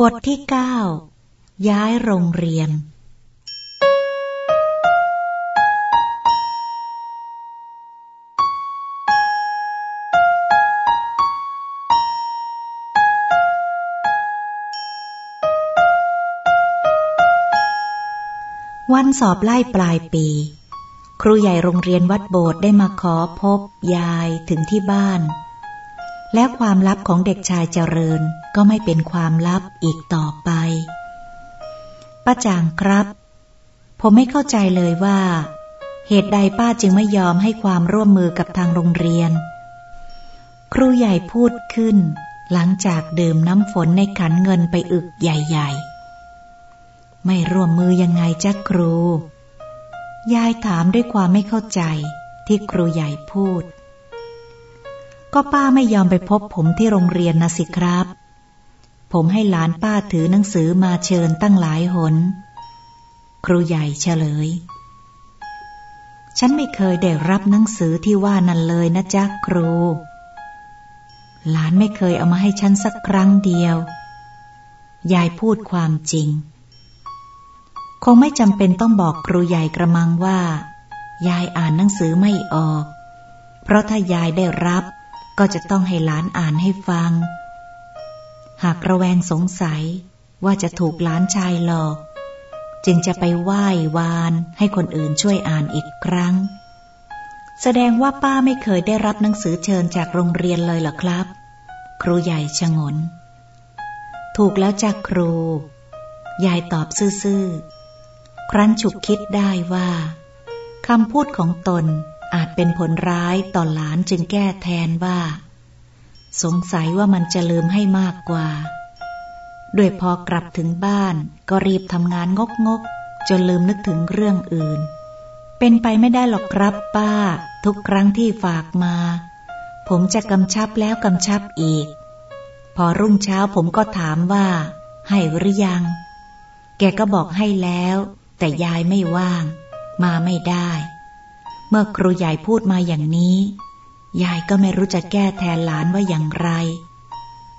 บทที่เก้าย้ายโรงเรียน วันสอบไล่ปลายปี ครูใหญ่โรงเรียนวัดโบสถ์ได้มาขอพบยายถึงที่บ้าน และความลับของเด็กชายเจริญก็ไม่เป็นความลับอีกต่อไป ป้าจางครับ ผมไม่เข้าใจเลยว่า เหตุใดป้าจึงไม่ยอมให้ความร่วมมือกับทางโรงเรียน ครูใหญ่พูดขึ้น หลังจากดื่มน้ำฝนในขันเงินไปอึกใหญ่ ๆ ไม่ร่วมมือยังไงจ้าครู ยายถามด้วยความไม่เข้าใจที่ครูใหญ่พูด ก็ป้าไม่ยอมไปพบผมที่โรงเรียนนะสิครับ ผมให้หลานป้าถือหนังสือมาเชิญตั้งหลายหน ครูใหญ่เฉลย ฉันไม่เคยได้รับหนังสือที่ว่านั่นเลยนะจ๊ะครู หลานไม่เคยเอามาให้ฉันสักครั้งเดียว ยายพูดความจริง คงไม่จำเป็นต้องบอกครูใหญ่กระมังว่า ยายอ่านหนังสือไม่ออก เพราะถ้ายายได้รับ ก็จะต้องให้หลานอ่านให้ฟัง หากระแวงสงสัยว่าจะถูกหลานชายหลอก จึงจะไปไหว้วานให้คนอื่นช่วยอ่านอีกครั้ง แสดงว่าป้าไม่เคยได้รับหนังสือเชิญจากโรงเรียนเลยเหรอครับ ครูใหญ่ชงน ถูกแล้วจากครู ยายตอบซื่อๆ ครั้นฉุกคิดได้ว่าคำพูดของตน อาจเป็นผลร้ายต่อหลานจึงแก้แทนว่า สงสัยว่ามันจะลืมให้มากกว่า ด้วยพอกลับถึงบ้านก็รีบทำงานงกงกจนลืมนึกถึงเรื่องอื่น เป็นไปไม่ได้หรอกครับป้า ทุกครั้งที่ฝากมา ผมจะกำชับแล้วกำชับอีก พอรุ่งเช้าผมก็ถามว่า ให้หรือยัง แกก็บอกให้แล้ว แต่ยายไม่ว่าง มาไม่ได้ เมื่อครูใหญ่พูดมาอย่างนี้ ยายก็ไม่รู้จะแก้แทนหลานว่าอย่างไร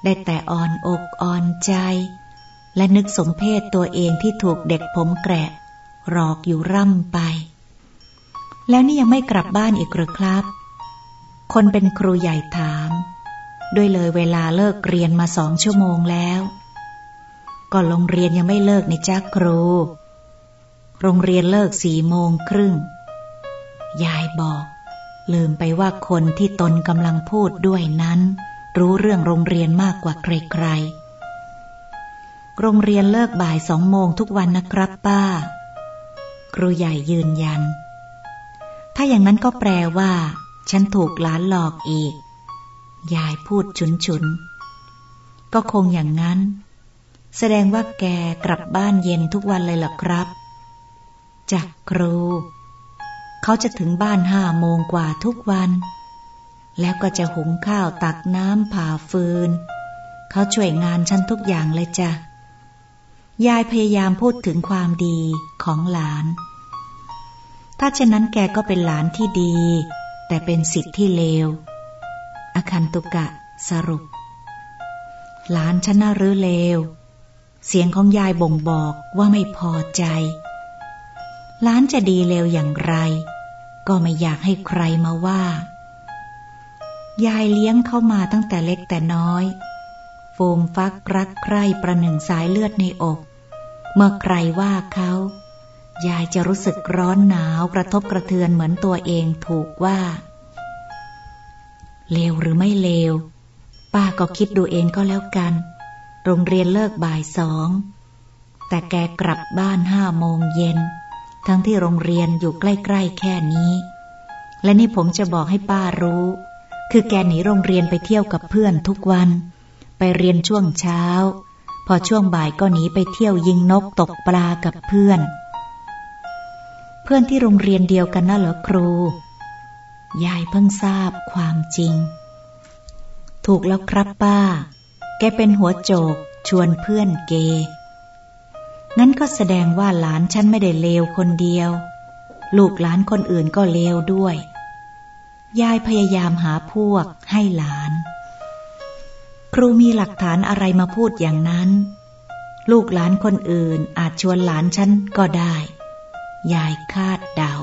ได้แต่อ่อนอกอ่อนใจ และนึกสมเพศตัวเองที่ถูกเด็กผมแกะรอกอยู่ร่ำไป แล้วนี่ยังไม่กลับบ้านอีกหรือครับ คนเป็นครูใหญ่ถาม ด้วยเลยเวลาเลิกเรียนมาสองชั่วโมงแล้ว ก็โรงเรียนยังไม่เลิกในจ้าครู โรงเรียนเลิกสี่โมงครึ่ง ยายบอก ลืมไปว่าคนที่ตนกำลังพูดด้วยนั้น รู้เรื่องโรงเรียนมากกว่าใครๆ โรงเรียนเลิกบ่ายสองโมงทุกวันนะครับป้า ครูใหญ่ยืนยัน ถ้าอย่างนั้นก็แปลว่า ฉันถูกล้านหลอกอีก ยายพูดฉุนฉุนก็คงอย่างนั้น แสดงว่าแกกลับบ้านเย็นทุกวันเลยหรอครับจากครู เขาจะถึงบ้านห้าโมงกว่าทุกวัน แล้วก็จะหุงข้าวตักน้ำผ่าฟืน เขาช่วยงานฉันทุกอย่างเลยจ้ะ ยายพยายามพูดถึงความดีของหลาน ถ้าเช่นนั้นแกก็เป็นหลานที่ดี แต่เป็นสิทธิ์ที่เลว อคันตุกะสรุป หลานฉันน่ารือเลว เสียงของยายบ่งบอกว่าไม่พอใจ ล้านจะดีเลวอย่างไร ก็ไม่อยากให้ใครมาว่า ยายเลี้ยงเข้ามาตั้งแต่เล็กแต่น้อยโฟมฟักรักใคร่ประหนึ่งสายเลือดในอก เมื่อใครว่าเขา ยายจะรู้สึกร้อนหนาวกระทบกระเทือนเหมือนตัวเองถูกว่า เลวหรือไม่เลว ป้าก็คิดดูเองก็แล้วกัน โรงเรียนเลิกบ่ายสองแต่แกกลับบ้านห้าโมงเย็น ทั้งที่โรงเรียนอยู่ใกล้ๆแค่นี้ และนี่ผมจะบอกให้ป้ารู้ คือแกหนีโรงเรียนไปเที่ยวกับเพื่อนทุกวัน ไปเรียนช่วงเช้า พอช่วงบ่ายก็หนีไปเที่ยวยิงนกตกปลากับเพื่อน เพื่อนที่โรงเรียนเดียวกันน่ะเหรอครู ยายเพิ่งทราบความจริง ถูกแล้วครับป้า แกเป็นหัวโจกชวนเพื่อนเก งั้นก็แสดงว่าหลานฉันไม่ได้เลวคนเดียว ลูกหลานคนอื่นก็เลวด้วย ยายพยายามหาพวกให้หลาน ครูมีหลักฐานอะไรมาพูดอย่างนั้น ลูกหลานคนอื่นอาจชวนหลานฉันก็ได้ ยายคาดเดา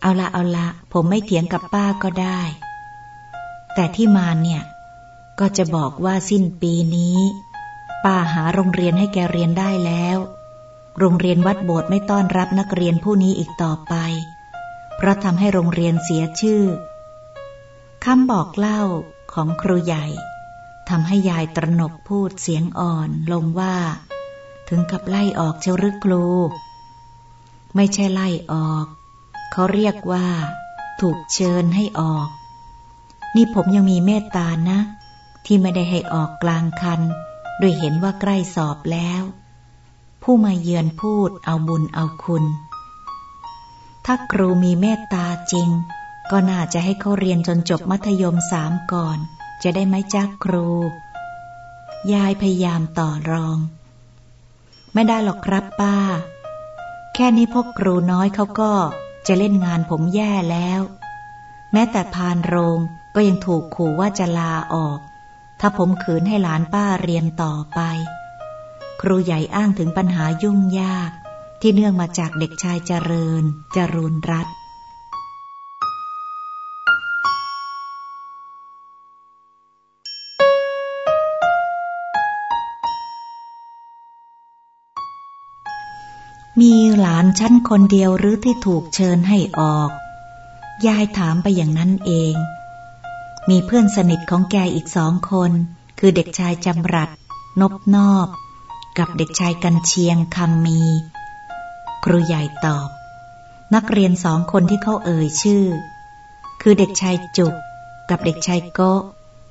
เอาละเอาละ ผมไม่เถียงกับป้าก็ได้ แต่ที่มาเนี่ย ก็จะบอกว่าสิ้นปีนี้ ป้าหาโรงเรียนให้แกเรียนได้แล้ว โรงเรียนวัดโบสถ์ไม่ต้อนรับนักเรียนผู้นี้อีกต่อไป เพราะทำให้โรงเรียนเสียชื่อคำบอกเล่าของครูใหญ่ทำให้ยายตระหนกพูดเสียงอ่อนลงว่า ถึงกับไล่ออกเชรึกครู ไม่ใช่ไล่ออก เขาเรียกว่า ถูกเชิญให้ออก นี่ผมยังมีเมตตานะ ที่ไม่ได้ให้ออกกลางคัน โดยเห็นว่าใกล้สอบแล้ว ผู้มาเยือนพูดเอาบุญเอาคุณ ถ้าครูมีเมตตาจริง ก็น่าจะให้เขาเรียนจนจบมัธยมสามก่อน จะได้ไหมจ้าครู ยายพยายามต่อรอง ไม่ได้หรอกครับป้า แค่นี้พวกครูน้อยเขาก็จะเล่นงานผมแย่แล้ว แม้แต่พานโรงก็ยังถูกขู่ว่าจะลาออก ถ้าผมขืนให้หลานป้าเรียนต่อไป ครูใหญ่อ้างถึงปัญหายุ่งยาก ที่เนื่องมาจากเด็กชายเจริญ จรูนรัตมีหลานชั้นคนเดียวหรือที่ถูกเชิญให้ออก ยายถามไปอย่างนั้นเอง มีเพื่อนสนิทของแกอีกสองคน คือเด็กชายจำรัด นบนอบ กับเด็กชายกันเชียงคำมี ครูใหญ่ตอบ นักเรียนสองคนที่เขาเอ่ยชื่อ คือเด็กชายจุก กับเด็กชายโก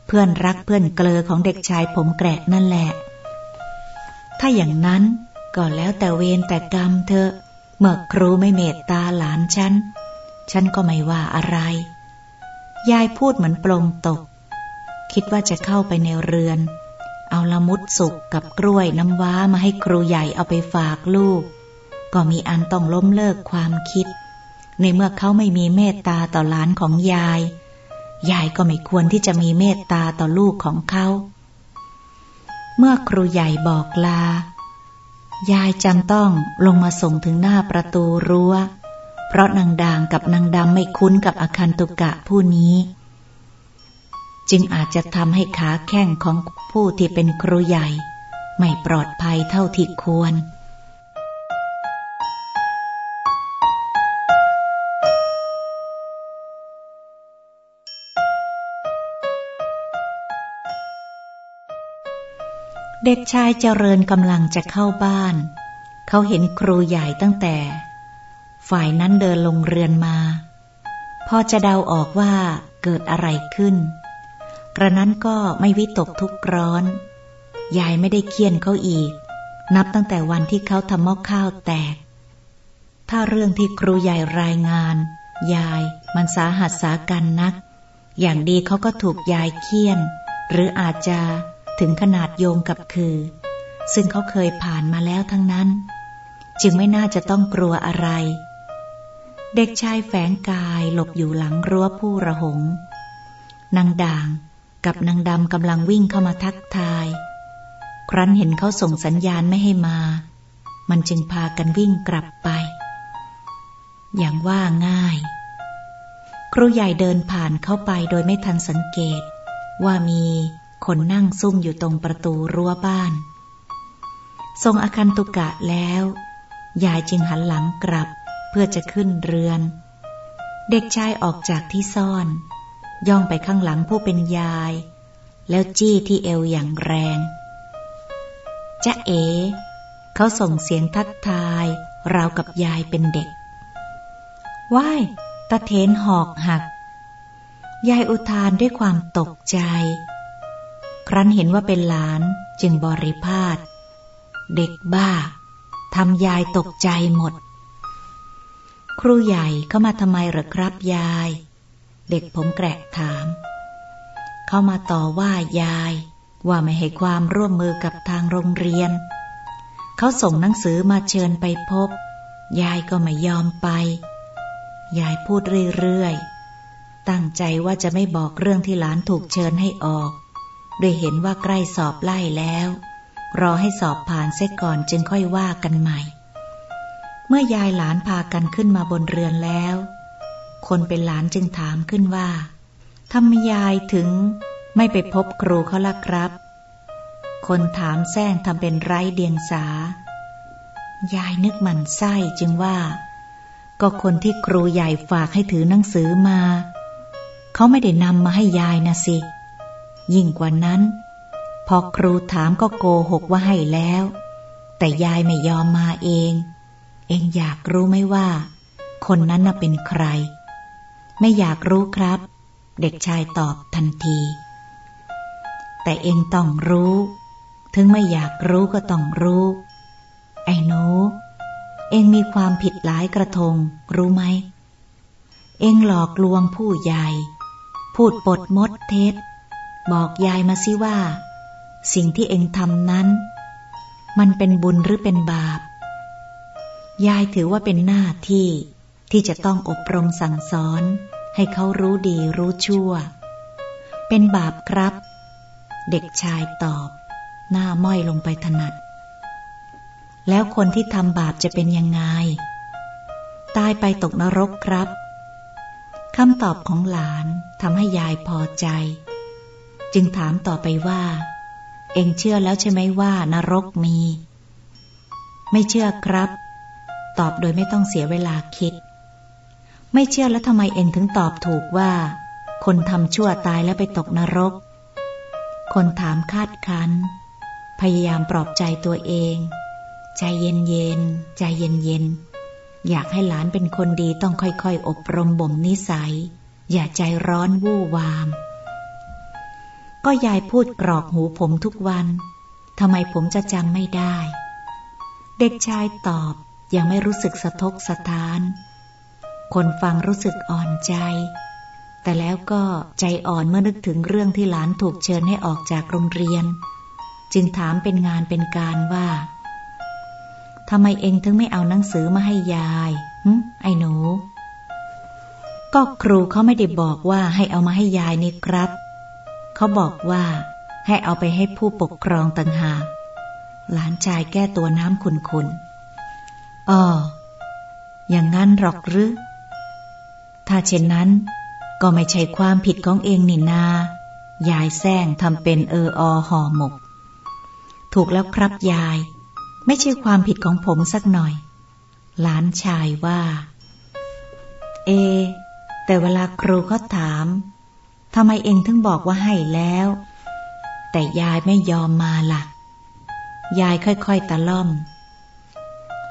เพื่อนรักเพื่อนเกลอของเด็กชายผมแกรกนั่นแหละ ถ้าอย่างนั้นก็แล้วแต่เวรแต่กรรมเธอเมื่อครูไม่เมตตาหลานฉัน ฉันก็ไม่ว่าอะไร ยายพูดเหมือนปลงตก คิดว่าจะเข้าไปในเรือน เอาละมุดสุกกับกล้วยน้ำว้ามาให้ครูใหญ่เอาไปฝากลูก ก็มีอันต้องล้มเลิกความคิด ในเมื่อเขาไม่มีเมตตาต่อหลานของยาย ยายก็ไม่ควรที่จะมีเมตตาต่อลูกของเขา เมื่อครูใหญ่บอกลา ยายจำต้องลงมาส่งถึงหน้าประตูรั้ว เพราะนางด่างกับนางดำไม่คุ้นกับอาคันตุกะผู้นี้ จึงอาจจะทำให้ขาแข้งของผู้ที่เป็นครูใหญ่ ไม่ปลอดภัยเท่าที่ควรเด็กชายเจริญกำลังจะเข้าบ้าน เขาเห็นครูใหญ่ตั้งแต่ ฝ่ายนั้นเดินลงเรือนมา พอจะเดาออกว่าเกิดอะไรขึ้น กระนั้นก็ไม่วิตกทุกร้อน ยายไม่ได้เคียนเขาอีก นับตั้งแต่วันที่เขาทำหม้อข้าวแตก ถ้าเรื่องที่ครูใหญ่รายงาน ยายมันสาหัสสากันนัก อย่างดีเขาก็ถูกยายเคี่ยน หรืออาจจะถึงขนาดโยงกับคือ ซึ่งเขาเคยผ่านมาแล้วทั้งนั้น จึงไม่น่าจะต้องกลัวอะไร เด็กชายแฝงกายหลบอยู่หลังรั้วผู้ระหง นางด่างกับนางดำกำลังวิ่งเข้ามาทักทาย ครั้นเห็นเขาส่งสัญญาณไม่ให้มา มันจึงพากันวิ่งกลับไป อย่างว่าง่าย ครูใหญ่เดินผ่านเข้าไปโดยไม่ทันสังเกต ว่ามีคนนั่งซุ่มอยู่ตรงประตูรั้วบ้าน ทรงอาคันตุกะแล้ว ยายจึงหันหลังกลับ เพื่อจะขึ้นเรือน เด็กชายออกจากที่ซ่อน ย่องไปข้างหลังผู้เป็นยาย แล้วจี้ที่เอวอย่างแรงจะเอ๋เขาส่งเสียงทักทายราวกับยายเป็นเด็กว้ายตะเทนหอกหัก ยายอุทานด้วยความตกใจ ครั้นเห็นว่าเป็นหลานจึงบริพาทเด็กบ้าทำยายตกใจหมด ครูใหญ่เข้ามาทำไมหรอครับยาย เด็กผมแกรกถาม เข้ามาต่อว่ายาย ว่าไม่ให้ความร่วมมือกับทางโรงเรียน เขาส่งหนังสือมาเชิญไปพบ ยายก็ไม่ยอมไป ยายพูดเรื่อยๆ ตั้งใจว่าจะไม่บอกเรื่องที่หลานถูกเชิญให้ออกโดยเห็นว่าใกล้สอบไล่แล้ว รอให้สอบผ่านเสียก่อนจึงค่อยว่ากันใหม่ เมื่อยายหลานพากันขึ้นมาบนเรือนแล้ว คนเป็นหลานจึงถามขึ้นว่าทำไมยายถึงไม่ไปพบครูเขาล่ะครับ คนถามแซงทำเป็นไร้เดียงสา ยายนึกหมันไส้จึงว่า ก็คนที่ครูใหญ่ฝากให้ถือหนังสือมา เขาไม่ได้นำมาให้ยายนะสิ ยิ่งกว่านั้น พอครูถามก็โกหกว่าให้แล้ว แต่ยายไม่ยอมมาเอง เองอยากรู้ไหมว่า คนนั้นน่ะเป็นใคร ไม่อยากรู้ครับ เด็กชายตอบทันที แต่เองต้องรู้ ถึงไม่อยากรู้ก็ต้องรู้ ไอ้หนู เองมีความผิดหลายกระทง รู้ไหม เองหลอกลวงผู้ใหญ่ พูดปดมดเท็จ บอกยายมาสิว่า สิ่งที่เองทำนั้น มันเป็นบุญหรือเป็นบาป ยายถือว่าเป็นหน้าที่ ที่จะต้องอบรมสั่งสอน ให้เขารู้ดีรู้ชั่ว เป็นบาปครับ เด็กชายตอบ หน้าม้อยลงไปถนัด แล้วคนที่ทำบาปจะเป็นยังไง ตายไปตกนรกครับคำตอบของหลานทำให้ยายพอใจ จึงถามต่อไปว่า เองเชื่อแล้วใช่ไหมว่านรกมี ไม่เชื่อครับ ตอบโดยไม่ต้องเสียเวลาคิด ไม่เชื่อแล้วทำไมเองถึงตอบถูกว่า คนทำชั่วตายแล้วไปตกนรก คนถามคาดคันพยายามปลอบใจตัวเอง ใจเย็นเย็นใจเย็นเย็นอยากให้หลานเป็นคนดีต้องค่อยๆ อบรมบ่มนิสัย อย่าใจร้อนวู่วาม ก็ยายพูดกรอกหูผมทุกวันทำไมผมจะจำไม่ได้ เด็กชายตอบ ยังไม่รู้สึกสะทกสะท้าน คนฟังรู้สึกอ่อนใจ แต่แล้วก็ใจอ่อนเมื่อนึกถึงเรื่องที่หลานถูกเชิญให้ออกจากโรงเรียน จึงถามเป็นงานเป็นการว่าทำไมเองถึงไม่เอาหนังสือมาให้ยายฮึไอ้หนู ก็ครูเขาไม่ได้บอกว่าให้เอามาให้ยายนี่ครับ เขาบอกว่าให้เอาไปให้ผู้ปกครองต่างหาก หลานชายแก้ตัวน้ำขุนๆ อ๋อ อย่างนั้นหรอกหรือ ถ้าเช่นนั้น ก็ไม่ใช่ความผิดของเองนี่นา ยายแซงทำเป็นเอออห่อหมก ถูกแล้วครับยาย ไม่ใช่ความผิดของผมสักหน่อย หลานชายว่า เอ แต่เวลาครูเขาถามทำไมเองถึงบอกว่าให้แล้ว แต่ยายไม่ยอมมาละ่ะ ยายค่อยๆตะล่อม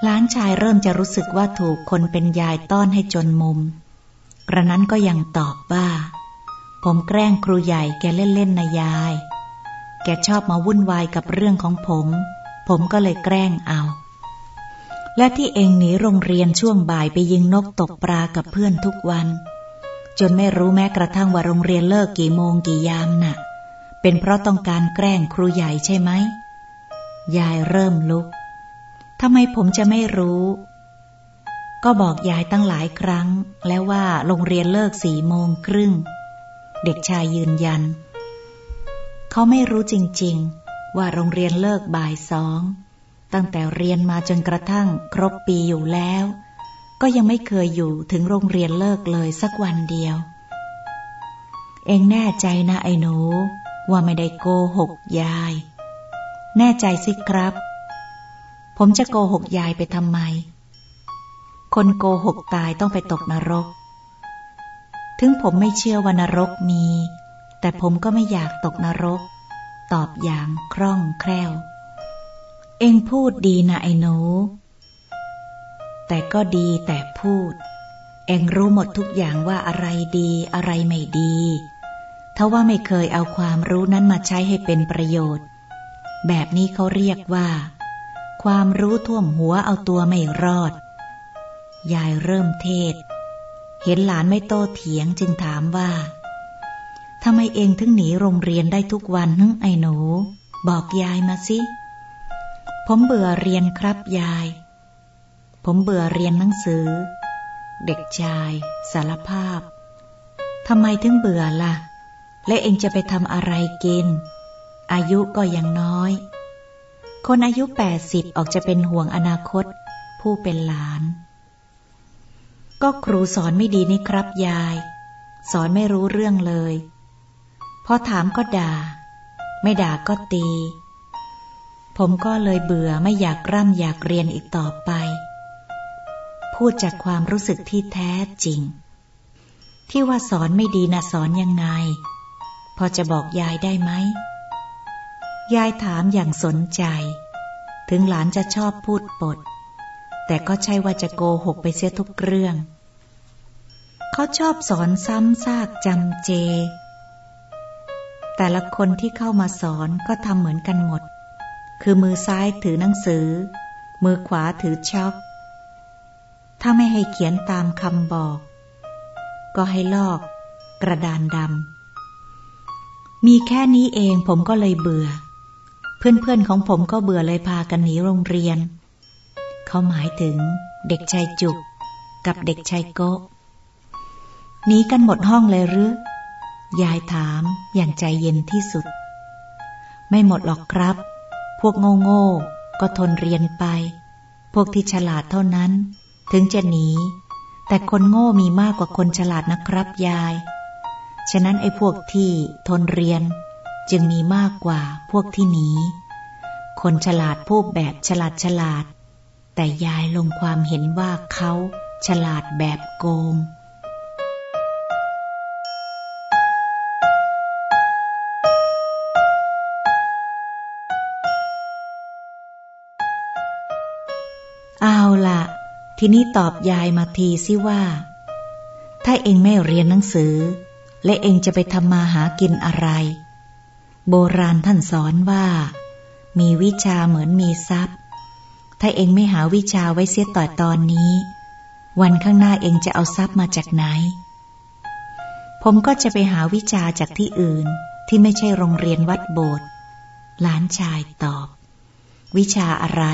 หลานชายเริ่มจะรู้สึกว่าถูกคนเป็นยายต้อนให้จนมุม กระนั้นก็ยังตอบว่า ผมแกล้งครูใหญ่แกเล่นๆนะยาย แกชอบมาวุ่นวายกับเรื่องของผม ผมก็เลยแกล้งเอา และที่เองหนีโรงเรียนช่วงบ่ายไปยิงนกตกปลากับเพื่อนทุกวัน จนไม่รู้แม้กระทั่งว่าโรงเรียนเลิกกี่โมงกี่ยามนะ่ะ เป็นเพราะต้องการแกล้งครูใหญ่ใช่ไหมยายเริ่มลุก ทำไมผมจะไม่รู้ ก็บอกยายตั้งหลายครั้ง แล้วว่าโรงเรียนเลิกสี่โมงครึ่ง เด็กชายยืนยัน เขาไม่รู้จริงๆ ว่าโรงเรียนเลิกบ่ายสอง ตั้งแต่เรียนมาจนกระทั่งครบปีอยู่แล้ว ก็ยังไม่เคยอยู่ถึงโรงเรียนเลิกเลยสักวันเดียว เองแน่ใจนะไอ้หนูว่าไม่ได้โกหกยาย แน่ใจสิครับ ผมจะโกหกยายไปทำไม คนโกหกตายต้องไปตกนรก ถึงผมไม่เชื่อว่านรกมี แต่ผมก็ไม่อยากตกนรก ตอบอย่างคล่องแคล่ว เองพูดดีนะไอ้หนู แต่ก็ดีแต่พูด เองรู้หมดทุกอย่างว่าอะไรดีอะไรไม่ดีถ้าว่าไม่เคยเอาความรู้นั้นมาใช้ให้เป็นประโยชน์ แบบนี้เขาเรียกว่า ความรู้ท่วมหัวเอาตัวไม่รอด ยายเริ่มเทศ เห็นหลานไม่โตเถียงจึงถามว่าทำไมเองถึงหนีโรงเรียนได้ทุกวันนึงไอ้หนู บอกยายมาสิ ผมเบื่อเรียนครับยาย ผมเบื่อเรียนหนังสือ เด็กชาย สารภาพทำไมถึงเบื่อละ่ะ และเองจะไปทำอะไรกิน อายุก็ยังน้อย คนอายุแปดสิบออกจะเป็นห่วงอนาคต ผู้เป็นหลาน ก็ครูสอนไม่ดีนี่ครับยาย สอนไม่รู้เรื่องเลย พอถามก็ด่า ไม่ด่าก็ตี ผมก็เลยเบื่อไม่อยากร่ำอยากเรียนอีกต่อไป พูดจากความรู้สึกที่แท้จริง ที่ว่าสอนไม่ดีนะสอนยังไง พอจะบอกยายได้ไหม ยายถามอย่างสนใจ ถึงหลานจะชอบพูดปด แต่ก็ใช่ว่าจะโกหกไปเสียทุกเรื่อง เขาชอบสอนซ้ำซากจำเจ แต่ละคนที่เข้ามาสอนก็ทำเหมือนกันหมด คือมือซ้ายถือหนังสือ มือขวาถือช็อก ถ้าไม่ให้เขียนตามคำบอก ก็ให้ลอก กระดานดำมีแค่นี้เองผมก็เลยเบื่อ เพื่อนๆของผมก็เบื่อเลยพากันหนีโรงเรียน เขาหมายถึงเด็กชายจุกกับเด็กชายโกหนีกันหมดห้องเลยหรือยายถามอย่างใจเย็นที่สุด ไม่หมดหรอกครับ พวกโง่โง่ก็ทนเรียนไป พวกที่ฉลาดเท่านั้น ถึงจะหนี แต่คนโง่มีมากกว่าคนฉลาดนะครับยาย ฉะนั้นไอ้พวกที่ทนเรียน จึงมีมากกว่าพวกที่หนีคนฉลาดพูดแบบฉลาดฉลาด แต่ยายลงความเห็นว่าเขาฉลาดแบบโกง เอาละทีนี้ตอบยายมาทีสิว่า ถ้าเองไม่เรียนหนังสือ และเองจะไปทำมาหากินอะไร โบราณท่านสอนว่า มีวิชาเหมือนมีทรัพย์ ถ้าเองไม่หาวิชาไว้เสียต่อตอนนี้ วันข้างหน้าเองจะเอาทรัพย์มาจากไหน ผมก็จะไปหาวิชาจากที่อื่นที่ไม่ใช่โรงเรียนวัดโบสถ์หลานชายตอบ วิชาอะไร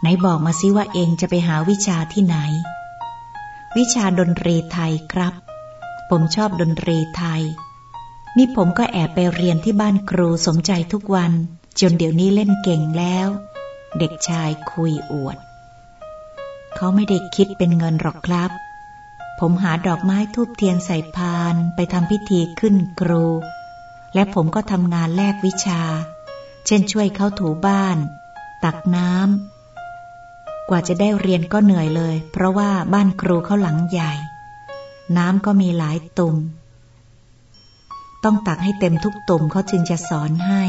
ไหนบอกมาซิว่าเองจะไปหาวิชาที่ไหน วิชาดนตรีไทยครับ ผมชอบดนตรีไทย นี่ผมก็แอบไปเรียนที่บ้านครูสมใจทุกวัน จนเดี๋ยวนี้เล่นเก่งแล้ว เด็กชายคุยอวด เขาไม่ได้คิดเป็นเงินหรอกครับ ผมหาดอกไม้ทูบเทียนใส่พานไปทำพิธีขึ้นครู และผมก็ทำงานแลกวิชา เช่นช่วยเขาถูบ้าน ตักน้ำกว่าจะได้เรียนก็เหนื่อยเลย เพราะว่าบ้านครูเขาหลังใหญ่ น้ำก็มีหลายตุ่ม ต้องตักให้เต็มทุกตุ่มเขาจึงจะสอนให้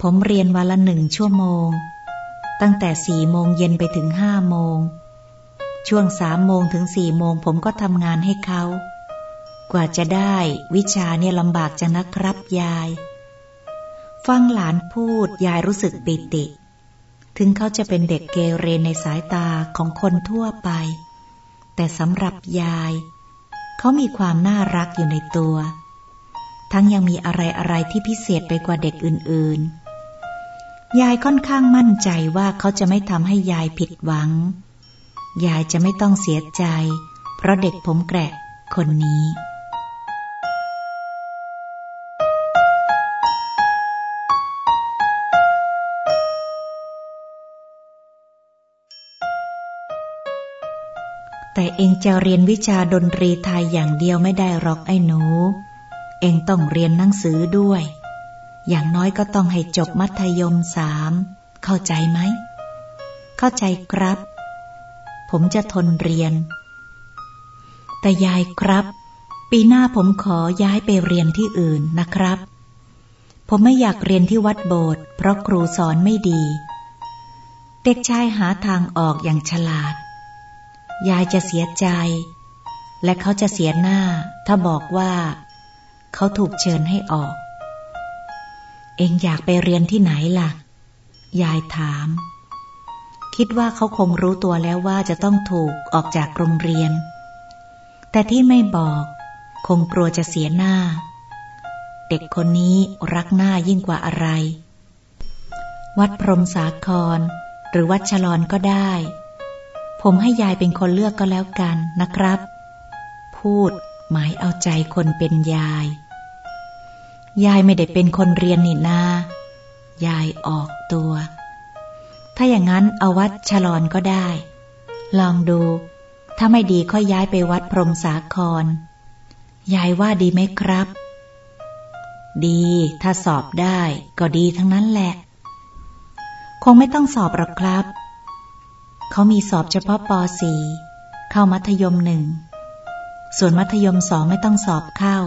ผมเรียนวันละหนึ่งชั่วโมง ตั้งแต่สี่โมงเย็นไปถึงห้าโมง ช่วงสามโมงถึงสี่โมงผมก็ทำงานให้เขา กว่าจะได้วิชาเนี่ยลำบากจะนะครับยาย ฟังหลานพูดยายรู้สึกปิติ ถึงเขาจะเป็นเด็กเกเรในสายตาของคนทั่วไป แต่สำหรับยาย เขามีความน่ารักอยู่ในตัว ทั้งยังมีอะไรอะไรที่พิเศษไปกว่าเด็กอื่นๆ ยายค่อนข้างมั่นใจว่าเขาจะไม่ทำให้ยายผิดหวัง ยายจะไม่ต้องเสียใจ เพราะเด็กผมแกะคนนี้แต่เองจะเรียนวิชาดนตรีไทยอย่างเดียวไม่ได้หรอกไอ้หนู เองต้องเรียนหนังสือด้วย อย่างน้อยก็ต้องให้จบมัธยมสาม เข้าใจไหม เข้าใจครับ ผมจะทนเรียน แต่ยายครับ ปีหน้าผมขอย้ายไปเรียนที่อื่นนะครับ ผมไม่อยากเรียนที่วัดโบสถ์เพราะครูสอนไม่ดี เด็กชายหาทางออกอย่างฉลาด ยายจะเสียใจ และเขาจะเสียหน้า ถ้าบอกว่า เขาถูกเชิญให้ออก เองอยากไปเรียนที่ไหนล่ะ ยายถาม คิดว่าเขาคงรู้ตัวแล้วว่าจะต้องถูกออกจากโรงเรียน แต่ที่ไม่บอกคงกลัวจะเสียหน้า เด็กคนนี้รักหน้ายิ่งกว่าอะไร วัดพรมสาคร หรือวัดฉลอนก็ได้ ผมให้ยายเป็นคนเลือกก็แล้วกันนะครับ พูด หมายเอาใจคนเป็นยาย ยายไม่ได้เป็นคนเรียนนี่นา ยายออกตัว ถ้าอย่างนั้นเอาวัดฉลอนก็ได้ ลองดู ถ้าไม่ดีค่อยย้ายไปวัดพรมสาคร ยายว่าดีไหมครับ ดี ถ้าสอบได้ก็ดีทั้งนั้นแหละ คงไม่ต้องสอบหรอกครับ เขามีสอบเฉพาะป .4 เข้ามัธยมหนึ่ง ส่วนมัธยมสองไม่ต้องสอบเข้า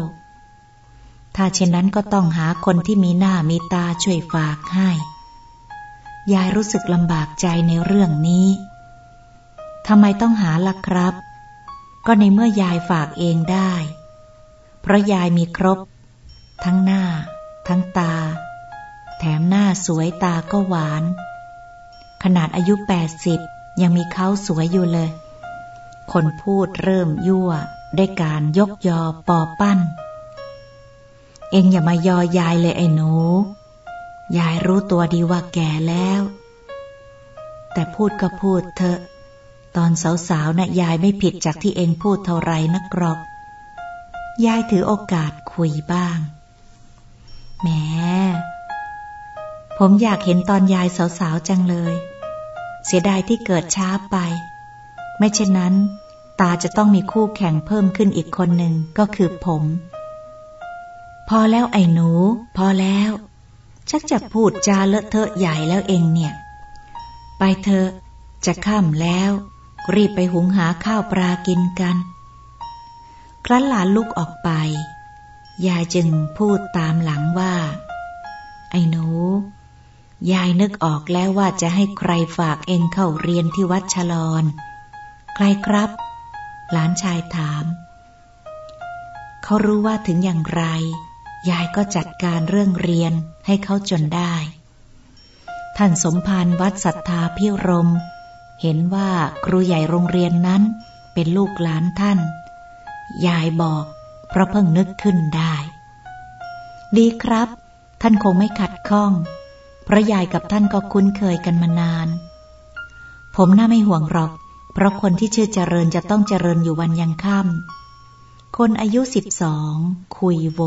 ถ้าเช่นนั้นก็ต้องหาคนที่มีหน้ามีตาช่วยฝากให้ ยายรู้สึกลำบากใจในเรื่องนี้ ทำไมต้องหาล่ะครับ ก็ในเมื่อยายฝากเองได้ เพราะยายมีครบ ทั้งหน้า ทั้งตา แถมหน้าสวยตาก็หวาน ขนาดอายุแปดสิบยังมีเขาสวยอยู่เลย คนพูดเริ่มยั่ว ได้การยกยอปอปั้น เองอย่ามายอยายเลยไอ้หนู ยายรู้ตัวดีว่าแก่แล้ว แต่พูดก็พูดเถอะ ตอนสาวๆนะ่ะยายไม่ผิดจากที่เองพูดเท่าไรนักหรอก ยายถือโอกาสคุยบ้าง แหม ผมอยากเห็นตอนยายสาวๆจังเลย เสียดายที่เกิดช้าไป ไม่เช่นนั้น ตาจะต้องมีคู่แข่งเพิ่มขึ้นอีกคนหนึ่งก็คือผม พอแล้วไอ้หนู พอแล้ว ชักจะพูดจาเลอะเทอะใหญ่แล้วเองเนี่ย ไปเถอะจะค่ำแล้ว รีบไปหุงหาข้าวปลากินกัน ครั้นหลานลุกออกไป ยายจึงพูดตามหลังว่า ไอ้หนู ยายนึกออกแล้วว่าจะให้ใครฝากเองเข้าเรียนที่วัดชลอนใครครับ หลานชายถาม เขารู้ว่าถึงอย่างไร ยายก็จัดการเรื่องเรียนให้เขาจนได้ ท่านสมภารวัดศรัทธาพิรม เห็นว่าครูใหญ่โรงเรียนนั้นเป็นลูกหลานท่าน ยายบอกเพราะเพิ่งนึกขึ้นได้ ดีครับ ท่านคงไม่ขัดข้อง เพราะยายกับท่านก็คุ้นเคยกันมานาน ผมน่าไม่ห่วงหรอก เพราะคนที่ชื่อเจริญจะต้องเจริญอยู่วันยังค่ำคนอายุสิบสองคุยโว